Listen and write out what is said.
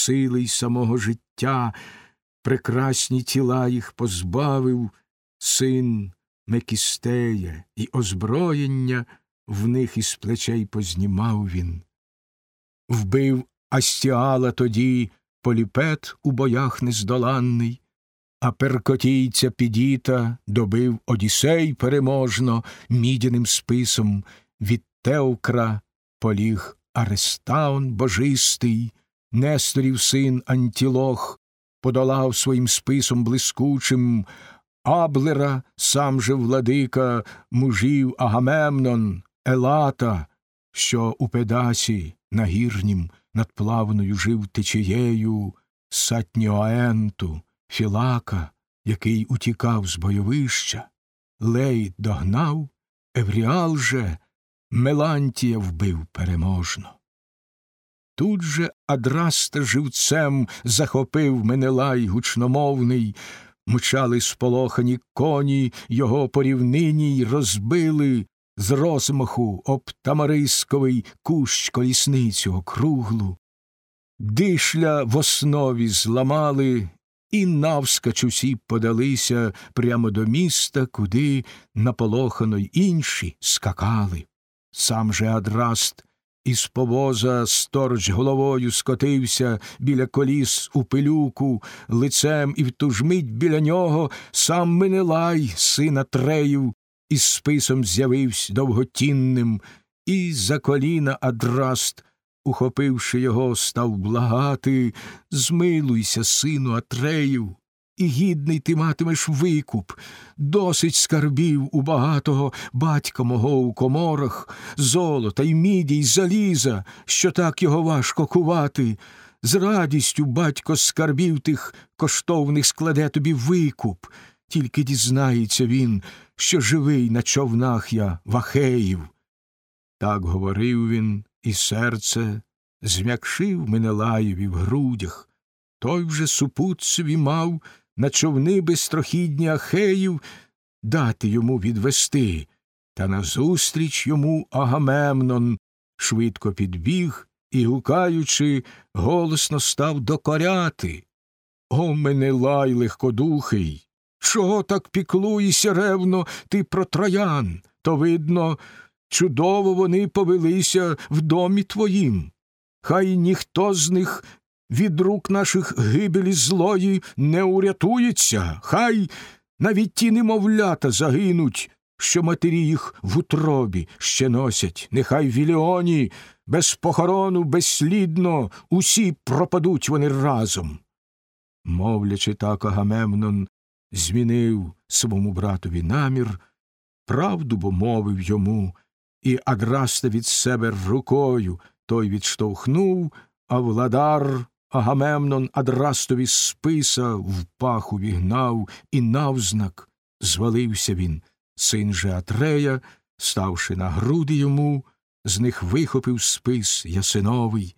сили й самого життя, прекрасні тіла їх позбавив син Мекістея, і озброєння в них із плечей познімав він. Вбив Астіала тоді поліпет у боях нездоланний, а перкотійця підіта добив Одісей переможно мідяним списом від Теокра поліг Арестаун божистий, Несторів син Антілох подолав своїм списом блискучим Аблера, сам же владика мужів Агамемнон, Елата, що у Педасі нагірнім над плавною жив течією Сатньоаенту, Філака, який утікав з бойовища, Лей догнав, Евріал же Мелантія вбив переможно. Тут же Адраста живцем захопив Менелай гучномовний, мчали сполохані коні його по рівнині й розбили з розмаху об тамарисковий кущ колісницю округлу. Дишля в основі зламали, і навскач усі подалися прямо до міста, куди наполохано й інші скакали. Сам же Адраст із повоза сторч головою скотився біля коліс у пилюку, лицем і в ту ж мить біля нього сам Менелай, сина Треїв, із списом з'явився довготінним, і за коліна Адраст, ухопивши його, став благати Змилуйся, сину Атреїв, і гідний ти матимеш викуп, досить скарбів у багатого батька мого у коморах, золота й міді, й заліза, що так його важко кувати. З радістю батько скарбів тих коштовних складе тобі викуп, тільки дізнається він, що живий на човнах я Вахеїв. Так говорив він, і серце зм'якшив Менелаєві в грудях. Той вже супутцеві мав на човни безтрохідні Ахеїв дати йому відвести, та назустріч йому Агамемнон швидко підбіг і, гукаючи, голосно став докоряти. О, Менелай легкодухий! Чого так піклуєшся ревно ти про троян? То, видно, чудово вони повелися в домі твоїм. Хай ніхто з них від рук наших гибелі злої не урятується, хай навіть ті немовлята загинуть, що матері їх в утробі ще носять, нехай в Віліоні без похорону безслідно усі пропадуть вони разом. Мовлячи так, Агамемнон змінив своєму братові намір, правду бо мовив йому, і Адраста від себе рукою той відштовхнув, а владар Агамемнон Адрастові списа в паху вігнав, і навзнак звалився він, син же Атрея, ставши на груди йому, з них вихопив спис ясиновий,